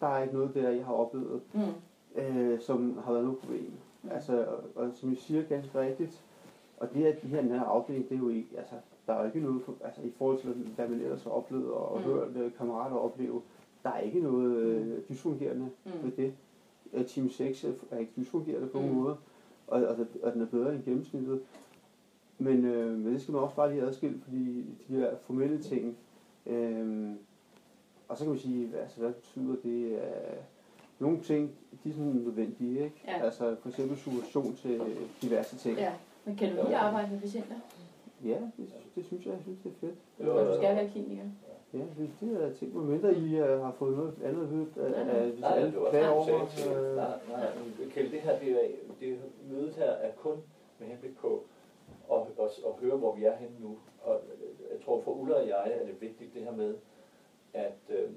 Der er ikke noget der, jeg har oplevet, Mm. øh, som har været noget problem. Mm. Altså, og, og som I siger ganske rigtigt, og det her, de her, den her afdeling, det er jo ikke, altså, der er jo ikke noget, for, altså i forhold til, hvad man ellers har oplevet og Mm. mm. hørt kammerater opleve, der er ikke noget øh, dysfungerende Mm. ved det. Øh, Team 6 er- ikke dysfungerende på nogen Mm. måde, og, og, og den er bedre end gennemsnittet. Men, øh, men det skal man også bare lige adskille, fordi de her formelle ting, øh, og så kan man sige, altså, hvad betyder det? Øh, nogle ting, de er sådan nødvendige, ikke? Ja. Altså for eksempel suggestion til diverse ting. Ja, men kan du lige arbejde med patienter? Ja, det, det synes jeg, jeg synes, det er fedt. Når du skal være kliniker? Ja, det, det er ting, hvor mindre I uh, har fået noget andet at Ja. af, af hvis Nej, alle klager over. øh, nej, nej, men Kjeld, det her, det er, det mødet her er kun med henblik på at, at, at høre, hvor vi er henne nu. Og jeg tror, for Ulla og jeg er det vigtigt det her med, at, øh,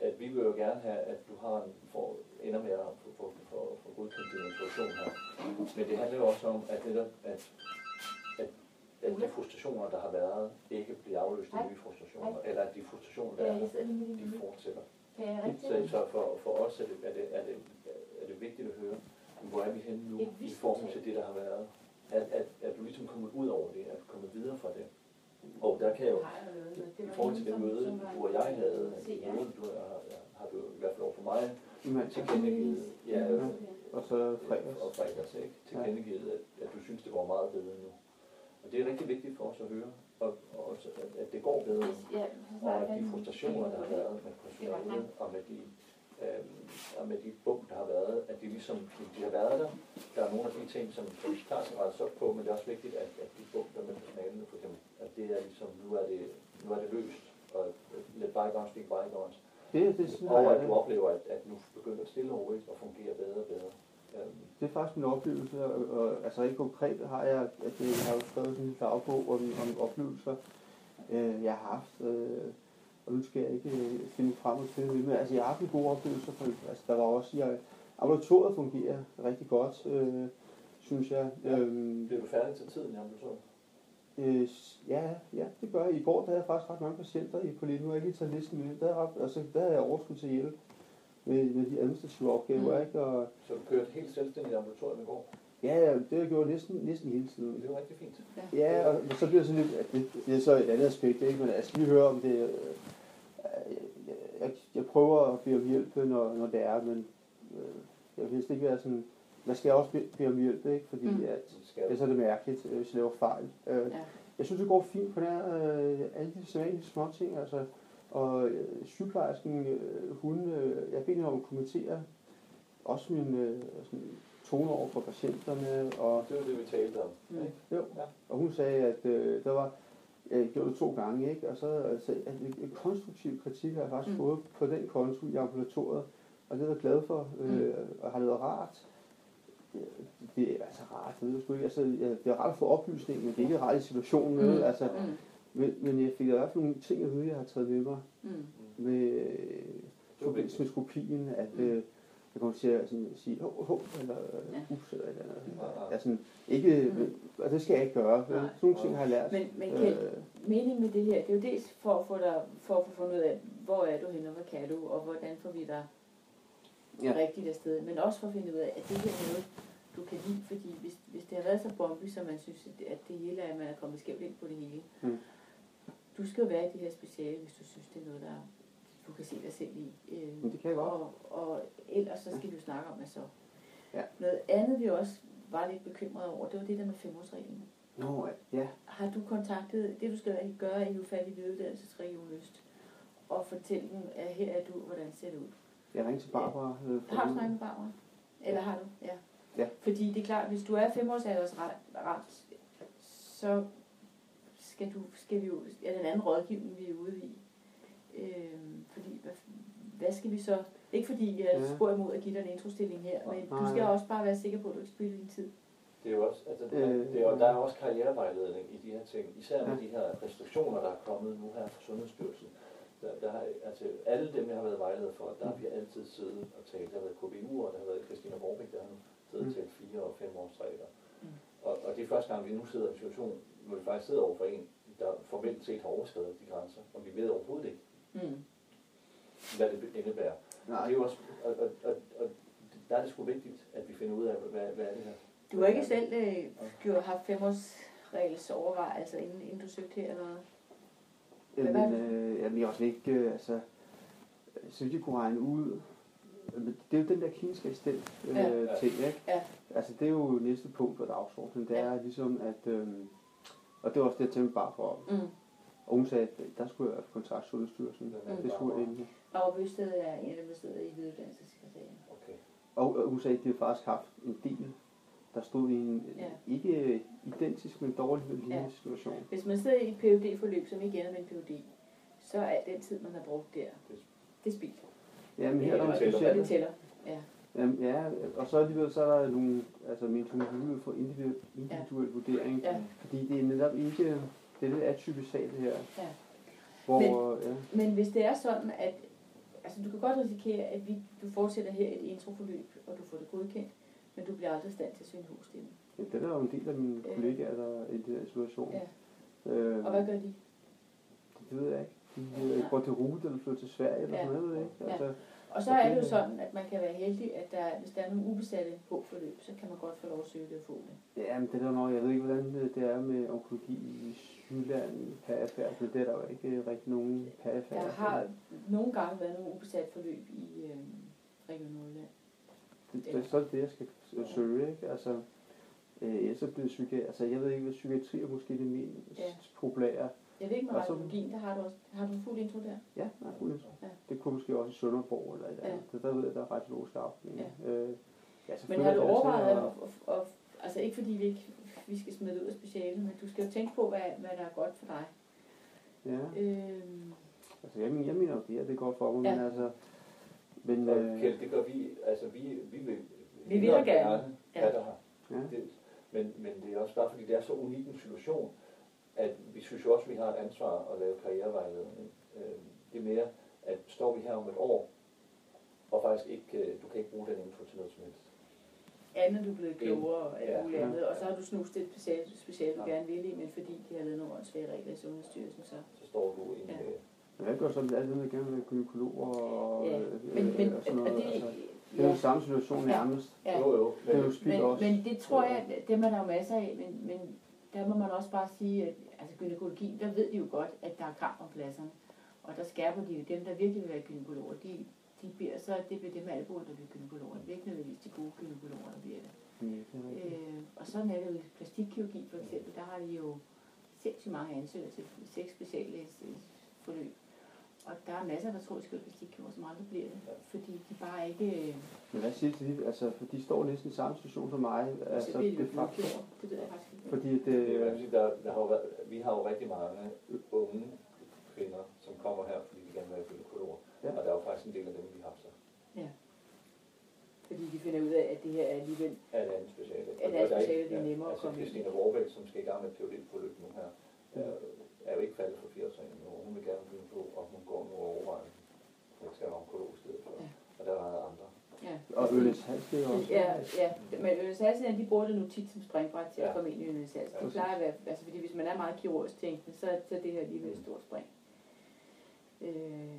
at vi vil jo gerne have, at du har en, for, ender med at få for, for, for godkendt din introduktion her. Men det handler jo også om, at, netop, at, at, at de frustrationer, der har været, ikke bliver afløst af nye frustrationer, eller at de frustrationer, der er, med de fortsætter. Så, så for, for os er det, er, det, er, det, er det vigtigt at høre, hvor er vi henne nu i forhold til det, der har været. At, at, at du ligesom kommet ud over det, at du kommet videre fra det. Og der kan jeg jo, i forhold til det møde, du og jeg havde, i mødet, du har, har du i hvert fald over for mig tilkendegivet, ja, Og så fredags. og fredags, ikke? Tilkendegivet, at, at du synes, det går meget bedre nu. Og det er rigtig vigtigt for os at høre, og, og også, at, at det går bedre. Ja, Og at de frustrationer, der har været med personalet, og med de, øhm, og med de bump, der har været, at de ligesom, de har været der. Der er nogle af de ting, som, som klart skal rettes op på, men det er også vigtigt, at, at de bump, der med personalet, for eksempel, det er ligesom, nu er det, nu er det løst, og let bygones be bygones. Det, det, synes Og jeg, at du oplever, at, at nu begynder det stille og roligt at fungere bedre og bedre. Øhm, det er faktisk min oplevelse, og, og altså helt konkret har jeg, at jeg har jo skrevet sådan en dagbog om, om oplevelser, øh, jeg har haft, øh, og nu skal jeg ikke øh, finde frem og til det, men altså jeg har haft en god oplevelse, for, altså der var også, jeg, ambulatoriet fungerer rigtig godt, øh, synes jeg. Ja. Øhm, bliver du færdig til tiden, jeg så? Øh, ja, ja, det gør jeg. I går der havde jeg faktisk ret mange patienter i på lidt. Nu har jeg ikke lige taget listen med. Der, er ret- altså, der havde jeg overskud til hjælp med, med de administrative opgaver. Mm. Ikke? Og, Så du kørte helt selvstændigt i ambulatoriet i går. ja, ja, det har jeg gjort næsten, næsten hele tiden. Det er jo rigtig fint. Ja, og så bliver det sådan lidt, at det, det er så et andet aspekt, ikke? men jeg skal lige høre om det, øh, jeg, jeg, jeg prøver at bede om hjælp, når, når det er, men øh, jeg vil helst ikke være sådan, man skal også bede, om hjælp, ikke? fordi Mm. mm. at, ellers er det mærkeligt, øh, hvis jeg laver fejl. Øh, Ja. Jeg synes, det går fint på der, øh, alle de sædvanlige små ting, altså, og øh, sygeplejersken, øh, hun, øh, jeg beder om at kommentere også min øh, sådan, tone over for patienterne, og, Det var det, vi talte om. Mm. ikke? jo, Ja. og hun sagde, at øh, der var, jeg gjorde det to gange, ikke? og så altså, at en, konstruktiv kritik har jeg faktisk Mm. mm. fået på den konto i ambulatoriet, og det er jeg glad for, øh, og har det været rart. Det, er altså rart, det ved jeg sgu ikke. Altså, det er rart at få oplysning, men det er ikke rart i situationen med. Mm. Altså, Mm. men, men jeg fik i hvert fald nogle ting at vide, jeg har taget med mig Mm. med øh, var forbindelse med skopien, at Mm. øh, jeg kommer til at sådan, sige, hov, hov, eller Ja. ups, eller et eller andet. Ja, sådan, ikke, Mm. og det skal jeg ikke gøre. Nej. Sådan nogle ting har jeg lært. Men, men Kjeld, Øh, meningen med det her, det er jo dels for at få dig, for at få fundet ud af, hvor er du henne, og hvad kan du, og hvordan får vi dig Ja. rigtigt afsted. Men også for at finde ud af, at det her er noget, du kan lide, fordi hvis, hvis det har været så bombe, så man synes, at det, at det hele er, at man er kommet skævt ind på det hele. Mm. Du skal jo være i det her speciale, hvis du synes, det er noget, der du kan se dig selv i. Øh, Men det kan jeg godt. Og, og ellers så skal du snakke om, at så. Ja. Noget andet, vi også var lidt bekymrede over, det var det der med femårsreglen. Nå, ja. Har du kontaktet, det du skal gøre, er jo fat i videreuddannelsesregion Øst, og fortælle dem, at her er du, hvordan ser det ud. Jeg ringte til Barbara. Øh, for Har du snakket med Barbara? Eller har du? Ja. Ja. Fordi det er klart, hvis du er femårsalders ramt, så skal, du, skal vi jo, er det en anden rådgivning, vi er ude i. Øhm, fordi, hvad, hvad skal vi så? Ikke fordi jeg Ja. spurgte imod at give dig en introstilling her, men du Nej. skal også bare være sikker på, at du ikke spilder din tid. Det er jo også, altså, Øh, det er jo, der er også karrierevejledning i de her ting, især med Ja. de her restriktioner, der er kommet nu her fra Sundhedsstyrelsen. Der, der har, altså, alle dem, jeg har været vejledet for, der har vi altid siddet og talt. Der har været KBU, og der har været Christina Borbæk, der har nu siddet Mm. til fire og fem års regler. Mm. Og, og det er første gang, vi nu sidder i en situation, hvor vi faktisk sidder over for en, der formelt set har overskrevet de grænser, og vi ved overhovedet ikke, Mm. hvad det indebærer. Nej. Det er jo også, og, og, og, og der er det sgu vigtigt, at vi finder ud af, hvad, hvad er det her. Du har ikke selv øh, gjort, haft femårsregels overvejelser, inden, inden du søgte her, eller hvad? Jamen, øh, jamen, jeg er også ikke, øh, altså, så vidt jeg kunne regne ud, det er jo den der kliniske assistent øh, Ja. ja. ting, ikke? Ja. Altså, det er jo næste punkt på dagsordenen, det er ligesom, at, øh, og det var også det, jeg tænkte bare for, Mm. og hun sagde, at der skulle jeg kontakte Sundhedsstyrelsen, Mm. det skulle jeg endelig. Og Bøsted er en af dem, der sidder i videreuddannelsessekretariatet. Okay. Og og hun sagde, at de har faktisk haft en del, der stod i en Ja. ja. ikke identisk, men dårlig lignende Ja. situation. Hvis man sidder i et phd forløb som ikke ender med en PhD, så er den tid, man har brugt der, det er spildt. Ja, men her er der. Og specielt. det tæller. Ja. Jamen, ja, og så alligevel så er der nogle, altså min mulighed for individuel, individuel vurdering, Ja. fordi det er netop ikke, det er lidt atypisk sag det her, Ja. hvor, ja, Men hvis det er sådan, at altså, du kan godt risikere, at vi, du fortsætter her et introforløb, og du får det godkendt, men du bliver aldrig i stand til at søge en hovedstilling. ja, det er der jo en del af mine Ja. kollegaer, der er i den her situation. Ja. Øh, Og hvad gør de? det ved jeg ikke. De øh, går til rute eller flytter til Sverige eller Ja. sådan noget, ikke. Ja. Altså, Og så er det jo sådan, at man kan være heldig, at der, hvis der er nogle ubesatte H-forløb, så kan man godt få lov at søge det og få det. ja, men det er der nok, jeg ved ikke, hvordan det det er med onkologi i Jylland, perifært, men det er der jo ikke øh, rigtig nogen perifært. Der har nogle gange været nogle ubesatte forløb i øh, Region Nordjylland. Det, det, så er det det, jeg skal søge, ikke? Altså, øh, så bliver psykiatri, altså jeg ved ikke, hvad psykiatri er måske det mest Ja. populære. Jeg ved ikke med Og så- radiologien, der har du også, har du en fuld intro der? Ja, nej, fuldt. Ja. Det kunne måske også i Sønderborg eller et Ja. andet. Ja. Der ved jeg, der er radiologisk afdeling. Ja. Øh, ja, så Men har du dertil, overvejet, at, og- at, at, altså ikke fordi vi ikke vi skal smide det ud af specialet, men du skal jo tænke på, hvad, hvad der er godt for dig. Ja, Øhm, altså jeg, mener- jeg mener jo, det her det er godt for mig, Ja. men altså... Men, Og øh, Kjeld, det gør vi, altså vi, vi vil, Vi vil gerne. Ja. Her. ja. Det, men, men det er også bare fordi, det er så unik en situation, at vi synes jo også, at vi har et ansvar at lave karrierevejledning. Øh, Det er mere, at står vi her om et år, og faktisk ikke, øh, du kan ikke bruge den info til noget som helst. andet du er blevet klogere og alt Ja. muligt Ja. andet, og så har du snuset et specielt, specielt du Ja. gerne vil i, men fordi de har lavet nogle åndssvage regler i Sundhedsstyrelsen, så... Så står du i en... Ja. øh, Men jeg gør sådan, alle dem, der gerne vil gynekologer og, Ja, men, men og sådan og noget. det, altså, det er jo ja, samme situation Ja. nærmest. ja. Jo, jo. Det er jo Men, Men, også. men det tror jeg, er der jo masser af, men, men der må man også bare sige, at altså gynækologi, der ved de jo godt, at der er kamp om pladserne. Og der skærper de jo dem, der virkelig vil være gynækologer, de, de bliver så, det bliver dem albuer, der bliver gynækologer. Det bliver ikke nødvendigvis de gode gynækologer, der bliver det. Rigtigt. Øh, og sådan er det jo plastikkirurgi for eksempel, der har de jo sindssygt mange ansøgere til seks speciallægsforløb. Og der er masser, der tror, de skal være plastikkirurg, som aldrig bliver det. Fordi de bare ikke... øh, Men hvad siger til de, altså, for de står næsten i samme situation som mig, så altså det facto. blodkirurger. Det ved jeg faktisk ikke. Fordi det, er, det, sige, der, der har jo været, vi har jo rigtig mange unge kvinder, som kommer her, fordi de gerne vil være gynekologer. Ja. Og der er jo faktisk en del af dem, vi har så. Fordi de finder ud af, at det her er alligevel... af et andet speciale. Et andet Og der speciale, det er nemmere at altså, komme ind i. Christina Vorbeck, som skal i gang med et PhD-forløb nu her, er, er jo ikke faldet for 80 år endnu. Hun vil gerne begynde på, og hun går nu at hun skal være onkolog i stedet for. Ja. Og der er andre. Ja. og Øles Halsted også. Ja, ja. Men Øles Halsen, de bruger det nu tit som springbræt til at Ja. komme ind i Øles Halsen. Ja, Det plejer at være, altså fordi hvis man er meget kirurgisk tænkende, så, så er det her alligevel et stort spring. Øh,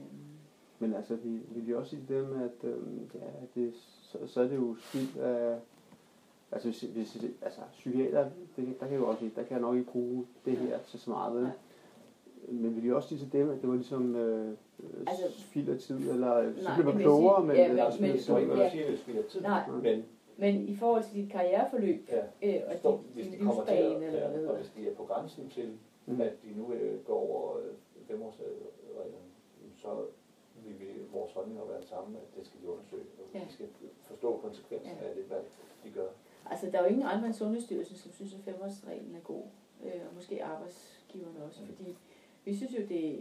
Men altså, vi vil jo også sige til dem, at øhm, ja, det, så, så er det jo spild af... Altså, hvis, hvis, altså psykiater, det, der kan jo også der kan jeg nok ikke bruge det her til så meget. vel? Men vil jo også sige til dem, at det var ligesom øh, Altså- spild af tid, eller så Nej, bliver man men klogere, men... ja, men, men- men- hvad ja. du siger, det tid. nej, Men men i forhold til dit karriereforløb, ja, øh, og står, dit, hvis din de kommer til livsbane, at, eller hvad det ja, og hedder. hvis de er på grænsen til, Mm. at de nu øh, går over øh, femårsreglerne, så vil vi, vores holdning har været samme, at det skal de undersøge. Og Ja. De skal forstå konsekvensen Ja. af det, hvad de gør. Altså, der er jo ingen andre end Sundhedsstyrelsen, som synes, at femårsreglen er god. Øh, og måske arbejdsgiverne også, Mm. fordi vi synes jo, det,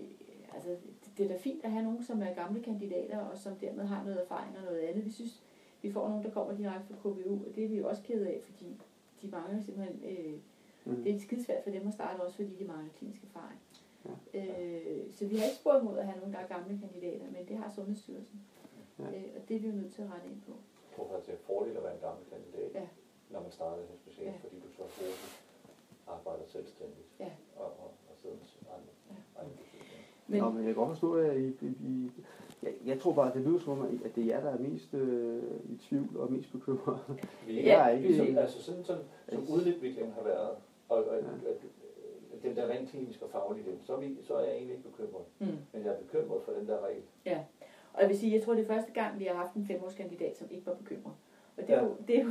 altså, det, det er da fint at have nogen, som er gamle kandidater, og som dermed har noget erfaring og noget andet. Vi synes, vi får nogen, der kommer direkte fra KBU, og det er vi jo også ked af, fordi de mangler simpelthen, øh, Mm. det er skidesvært for dem at starte, også fordi de mangler klinisk erfaring. Ja. Øh, så vi har ikke spurgt mod at have nogen, der er gamle kandidater, men det har Sundhedsstyrelsen. Ja. Øh, og det er vi jo nødt til at rette ind på. Jeg tror faktisk, det er en fordel at være en gammel kandidat, Ja. når man starter det her specielt, Ja. fordi du så hurtigt arbejder selvstændigt Ja. og, og, og sidder med sin egen, Ja. egen beslutning. Men, Nå, men jeg kan godt forstå, at I, I, I Jeg, jeg tror bare, det lyder som om, at det er jer, der er mest øh, i tvivl og mest bekymret. Ja, jeg er ikke- vi, så, altså sådan, sådan som udviklingen har været, og, og Ja. at, at den der rent klinisk og faglige del, så er, vi, så er jeg egentlig ikke bekymret. Mm. Men jeg er bekymret for den der regel. Og jeg vil sige, jeg tror, det er første gang, vi har haft en femårskandidat, som ikke var bekymret. Og det er Ja. jo, det er jo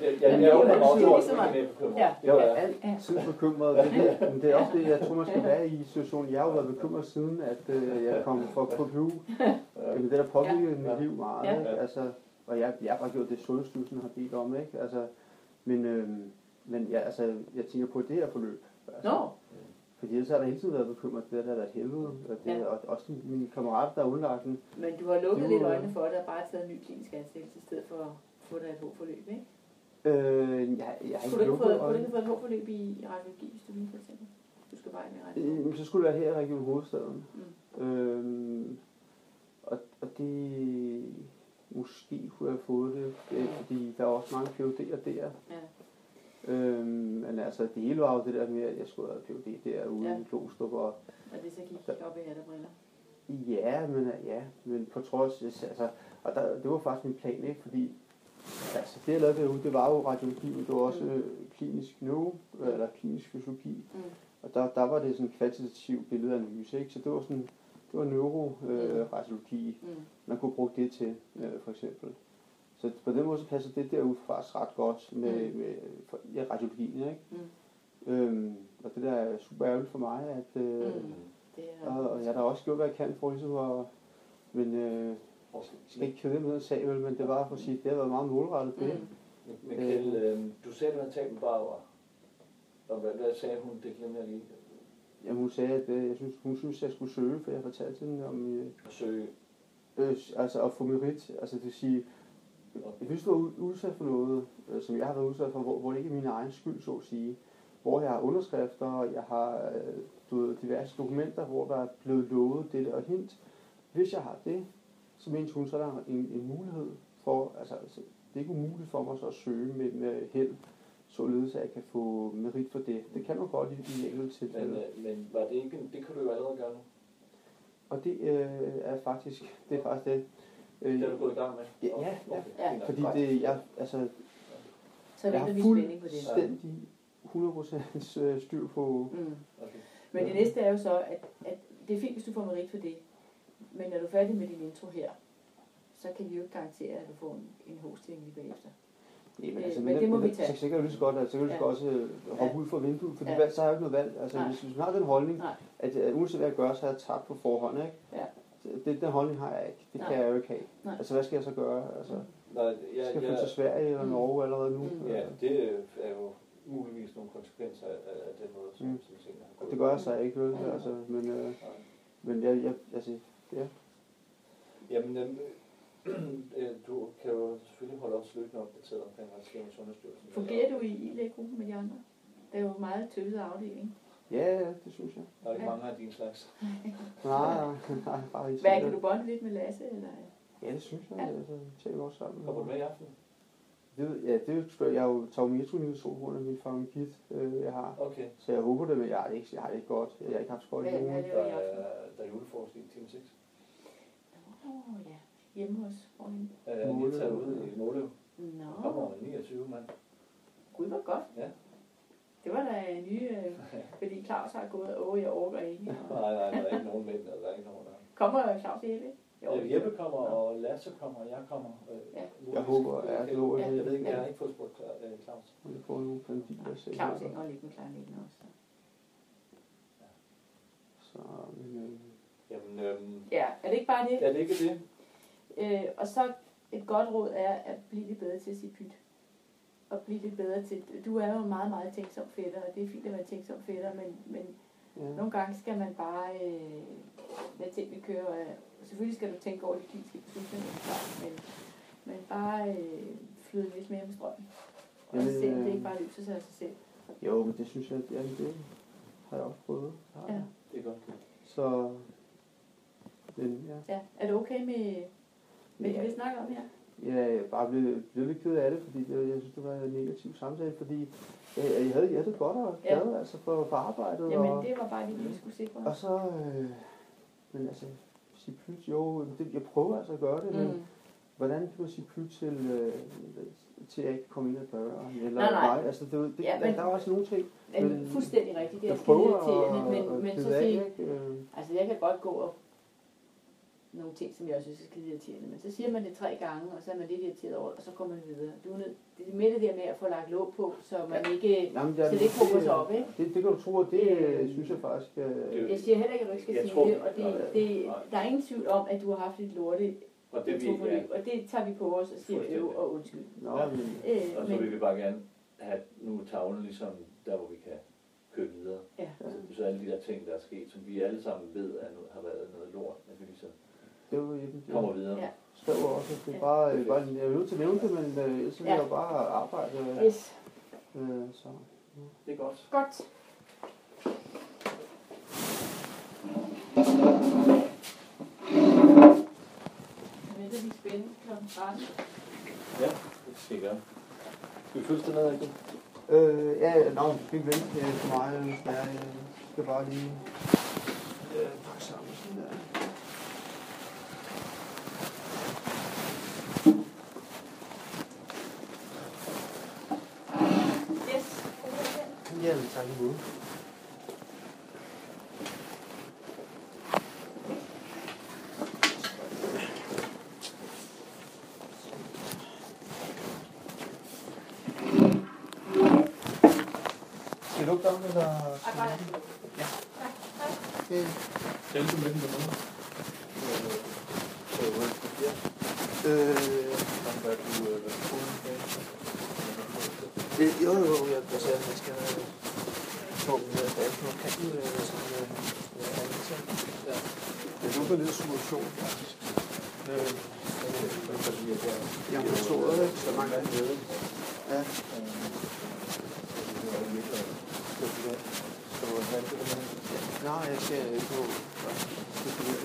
det, jeg, jeg, er undrer mig også over, at ligesom er mere bekymret. Ja. Det Jeg er jeg. altid bekymret. Det, det, men det er også det, jeg tror, man skal være i situationen. Jeg har jo været bekymret siden, at øh, jeg kom fra KPU. Jamen, det der påvirket Ja. mit liv meget. Ja. Ikke? Altså, og jeg, jeg har bare gjort det, Sundhedsstyrelsen har bedt om. Ikke? Altså, men øh, men ja, altså, jeg tænker på det her forløb. Altså, Nå, Fordi ellers har der hele tiden været bekymret. Det har der været et helvede. Og, det, Ja. og også mine kammerater, der er underlagt den. men du har lukket lidt øjnene for det og bare taget en ny klinisk ansættelse i stedet for få dig et håbforløb, ikke? Øh, jeg, jeg har Kunne ikke lukket kunne du ikke øjnene. få et håbforløb i, i radiologi, hvis du ville for eksempel? Du skal bare ind i radiologi. Øh, så skulle det være her i Region Hovedstaden. Mm. Øhm, og, og det måske kunne jeg have fået det, øh, fordi der er også mange PhD'er der. Ja. Øhm, men altså det hele var jo det der med, at jeg skulle have PhD derude Ja. i Klostrup. Og, Og det så gik op i hattebriller. ja, men, ja, men på trods, altså, og der, det var faktisk min plan, ikke? Fordi altså, det jeg lavede derude, det var jo radiologi, men det var også Mm. øh, klinisk neuro, eller klinisk fysiologi. Mm. Og der, der var det sådan en kvantitativ billedanalyse, ikke? Så det var sådan, det var neuroradiologi. Øh, radiologi. Mm. man kunne bruge det til, øh, for eksempel. Så på den måde så passer det derud faktisk ret godt med, Mm. med ja, radiologien, ikke? Mm. Øhm, og det der er super ærgerligt for mig, at, øh, Mm. Det er, og, og jeg har da også gjort, hvad jeg kan for at, men øh, skal ikke kede med en sag, vel, men det var for at sige, det har været meget målrettet det. Mm. Michael, øh, du sagde, at du havde talt med Barbara. Og hvad, hvad sagde hun? Det glemmer jeg lige. Jamen, hun sagde, at øh, jeg synes, hun synes, jeg skulle søge, for jeg fortalte hende om, øh, At søge. øh, altså at få merit, altså det vil sige, Hvis du er ud- udsat for noget, øh, som jeg har været udsat for, hvor, hvor det ikke er min egen skyld, så at sige, hvor jeg har underskrifter, og jeg har øh, du ved, diverse dokumenter, hvor der er blevet lovet det og hint. Hvis jeg har det, så mente hun, så er der en, en mulighed for, altså, altså det er ikke umuligt for mig så at søge med, med held, således at jeg kan få merit for det. Det kan man godt i, i enkelte Men, tilfælde. øh, men var det ikke, det kan du jo allerede gøre nu. Og det øh, er faktisk, det er faktisk det. Øh, Det er du gået i gang med. Ja, ja, ja. Ja. fordi det, jeg, altså, så jeg har vi spænding på det. fuldstændig 100% øh, styr på, Mm. Okay. Men det næste er jo så, at, at det er fint, hvis du får merit for det. Men når du er færdig med din intro her, så kan vi jo ikke garantere, at du får en, en hosting lige bagefter. Jamen, Øh, altså, men det må vi så, tage. så kan du lige så godt, altså, så kan du så Ja. godt også øh, hoppe ud fra vinduet, fordi Ja. ja. så har jeg ikke noget valg. Altså, Nej. hvis, hvis man har den holdning, Nej. at øh, uanset hvad jeg gør, så er jeg tabt på forhånd, ikke? Ja. Så Det, den holdning har jeg ikke. Det Nej. kan jeg jo ikke have. Nej. Altså, hvad skal jeg så gøre? Altså, Nej, skal jeg, jeg flytte jeg, til Sverige eller Mm. Norge allerede nu? Mm. ja, det er jo muligvis nogle konsekvenser af, af den måde, som, Mm. tingene har gået. det gør jeg så ikke, vel? Mm. Altså, men, øh, Nej. men jeg, jeg, altså, ja. Jamen, øhm, øh, du kan jo selvfølgelig holde os løbende opdateret omkring, hvad der sker med Sundhedsstyrelsen. Fungerer du i ILA-gruppen med de andre? Det er jo meget tøvet afdeling. Ja, ja, det synes jeg. Der er ikke Ja. mange af din slags. Nej, nej, nej, bare ikke Hvad, kan du bonde lidt med Lasse? Eller? Ja, det synes jeg. Ja. Altså, vi taler også sammen. Kommer du med i aften? Det, ved- ja, det er jo spørg- jeg er jo tagometronidazol, af min favorit, øh, jeg har. Okay. Så jeg håber det, men jeg har det ikke, jeg har det ikke godt. Jeg har ikke haft skøjt i ugen. Der er, der er julefrokost i time 6. Åh oh, ja, hjemme hos Røgen. Øh, lige Måløv. taget ud i Måløv. Nå, Der kommer 29 mand. gud hvor godt. Ja. Det var da en ny, øh, fordi Claus har gået, åh, jeg orker ikke. Nej, nej, der er ikke nogen mænd, der er ikke nogen der. Kommer Claus og Jeppe? Øh, Jeppe kommer, og Lasse kommer, og jeg kommer. Øh, Ja. Jeg håber, ja, det håber jeg. Ved ikke, jeg Ja. har ikke fået spurgt øh, Claus. Jeg får nogle pandiler selv. Claus hænger lidt med klarinetten også. så. Så, men, øh, Jamen, øhm, Ja, er det ikke bare det? er det ikke det? Øh, og så et godt råd er at blive lidt bedre til at sige pyt. Og blive lidt bedre til... Du er jo en meget, meget tænksom fætter, og det er fint at være tænksom fætter, men, men ja. nogle gange skal man bare øh, lade tingene køre. Og selvfølgelig skal du tænke over de kliniske beslutninger, det er klart, men, men bare øh, flyde lidt mere med strømmen. Og Jamen, se, det øh, ikke bare løser sig af sig selv. Jo, men det synes jeg, ja, det har jeg også prøvet. Det har Ja. Det er godt. Så, men ja. Ja. Er du okay med, med det, Ja. vi snakker om her? Ja, jeg bare blevet, blevet lidt ked af det, fordi det, jeg synes, det var en negativ samtale, fordi jeg, jeg, havde, jeg havde det godt og Ja. glad altså for, for arbejdet. Jamen, og, det var bare lige vi skulle sikre og så, øh, men altså, sige pyt? Jo, det, jeg prøver altså at gøre det, men Mm. hvordan kan du sige pyt til, øh, til at jeg ikke kommer ind ad døren? Eller Nej, nej. mig? Altså, det, det, Ja, der, men- der er også nogle ting, Men Men- fuldstændig rigtigt. Det er jeg prøver at, men, men at så sige? Øh, altså jeg kan godt gå og nogle ting, som jeg også synes er skide irriterende, men så siger man det tre gange, og så er man lidt irriteret over og så kommer man videre. Du er nødt, det er med det der med at få lagt låg på, så man ikke, Jamen, så det ikke hober sig op, ikke? Det, det kan du tro, at det Øh, øh, synes jeg faktisk... Øh, Jeg siger heller ikke, at du ikke skal Jeg sige tror- det, og det, nej, det, nej. der er ingen tvivl om, at du har haft et lorte Og det vi, ja, forløb, og det tager vi på os og siger øv og undskyld. Nå, Ja. men, Øh, og så vil vi bare gerne have nu tavlen ligesom der, hvor vi kan køre videre. ja. Så, så alle de der ting, der er sket, som vi alle sammen ved, at nu har været noget lort, at vi ligesom det det, kommer videre. Ja. skriver også, det er Ja. bare, øh, bare jeg er nødt til at nævne det, men øh, ellers vil Ja. jeg bare arbejde. Øh, Yes. øh, så. Det er godt. Godt. Jeg venter lige spændende kl. 13. Ja, det skal jeg gøre. Skal vi følge ned igen? Øh, ja, nå, du skal ikke vente øh, på mig, er, jeg skal bare lige øh, pakke sammen sådan der. Yes. Tak imod. Skal jeg lukke døren, eller? Ej, bare lad. Ja. Tak. Tak. Okay. Du med den dernede? Øh, du du jo, jo, jeg kan sige, at man skal den der bag på kanten, øh, som øh, jeg indtalt. Ja. Det lukker lidt situation, faktisk. Øh, jeg jeg har forstået det, så mange gange ved. Ja. Du have det med? Nej, jeg skal ikke på. Jeg det.